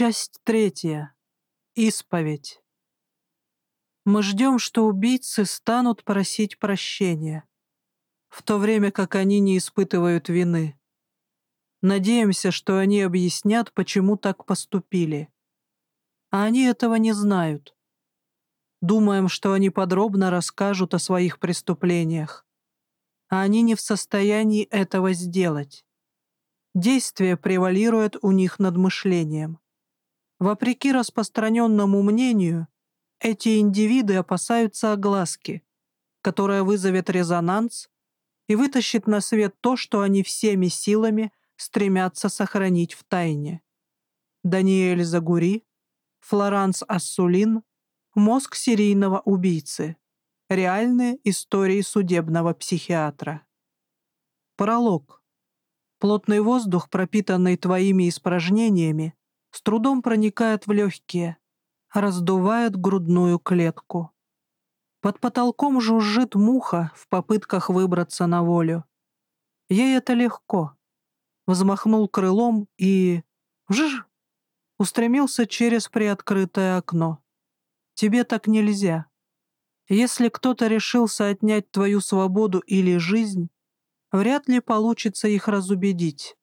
Часть третья. Исповедь. Мы ждем, что убийцы станут просить прощения, в то время как они не испытывают вины. Надеемся, что они объяснят, почему так поступили. А они этого не знают. Думаем, что они подробно расскажут о своих преступлениях. А они не в состоянии этого сделать. Действие превалирует у них над мышлением. Вопреки распространенному мнению, эти индивиды опасаются огласки, которая вызовет резонанс и вытащит на свет то, что они всеми силами стремятся сохранить в тайне. Даниэль Загури, Флоранс Ассулин, мозг серийного убийцы. Реальные истории судебного психиатра. Пролог. Плотный воздух, пропитанный твоими испражнениями, с трудом проникает в легкие, раздувает грудную клетку. Под потолком жужжит муха в попытках выбраться на волю. Ей это легко. Взмахнул крылом и... Вжж! Устремился через приоткрытое окно. Тебе так нельзя. Если кто-то решился отнять твою свободу или жизнь, вряд ли получится их разубедить,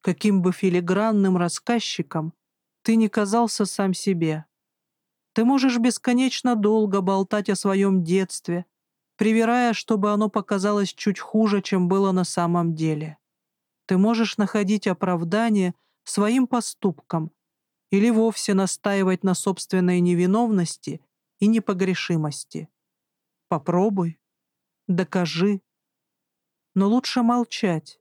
каким бы филигранным рассказчиком ты не казался сам себе. Ты можешь бесконечно долго болтать о своем детстве, привирая, чтобы оно показалось чуть хуже, чем было на самом деле. Ты можешь находить оправдание своим поступкам или вовсе настаивать на собственной невиновности и непогрешимости. Попробуй, докажи. Но лучше молчать.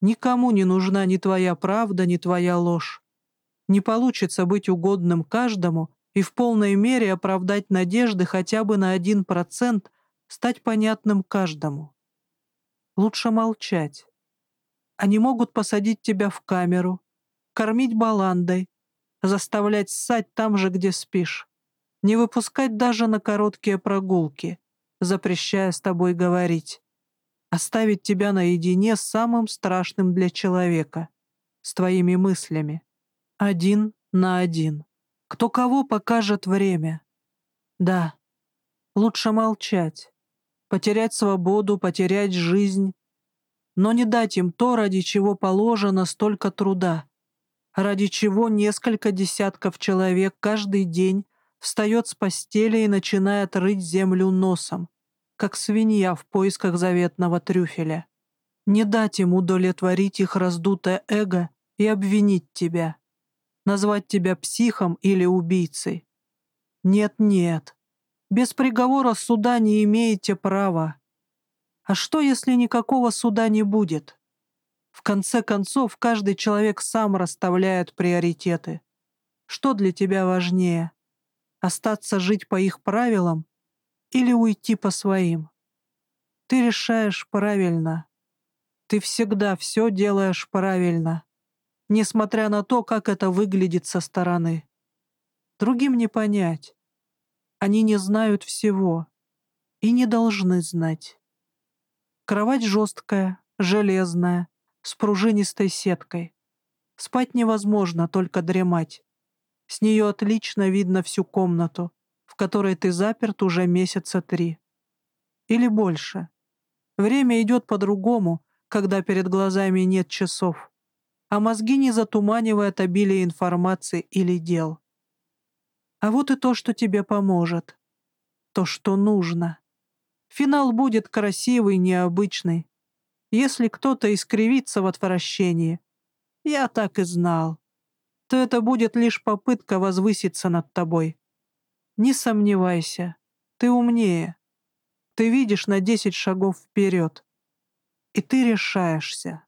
Никому не нужна ни твоя правда, ни твоя ложь не получится быть угодным каждому и в полной мере оправдать надежды хотя бы на один процент стать понятным каждому. Лучше молчать. Они могут посадить тебя в камеру, кормить баландой, заставлять ссать там же, где спишь, не выпускать даже на короткие прогулки, запрещая с тобой говорить, оставить тебя наедине с самым страшным для человека, с твоими мыслями. Один на один. Кто кого покажет время. Да, лучше молчать. Потерять свободу, потерять жизнь. Но не дать им то, ради чего положено столько труда. Ради чего несколько десятков человек каждый день встает с постели и начинает рыть землю носом, как свинья в поисках заветного трюфеля. Не дать им удовлетворить их раздутое эго и обвинить тебя назвать тебя психом или убийцей. Нет-нет, без приговора суда не имеете права. А что, если никакого суда не будет? В конце концов, каждый человек сам расставляет приоритеты. Что для тебя важнее? Остаться жить по их правилам или уйти по своим? Ты решаешь правильно. Ты всегда все делаешь правильно несмотря на то, как это выглядит со стороны. Другим не понять. Они не знают всего и не должны знать. Кровать жесткая, железная, с пружинистой сеткой. Спать невозможно, только дремать. С нее отлично видно всю комнату, в которой ты заперт уже месяца три. Или больше. Время идет по-другому, когда перед глазами нет часов а мозги не затуманивает обилие информации или дел. А вот и то, что тебе поможет. То, что нужно. Финал будет красивый, необычный. Если кто-то искривится в отвращении, я так и знал, то это будет лишь попытка возвыситься над тобой. Не сомневайся, ты умнее. Ты видишь на десять шагов вперед. И ты решаешься.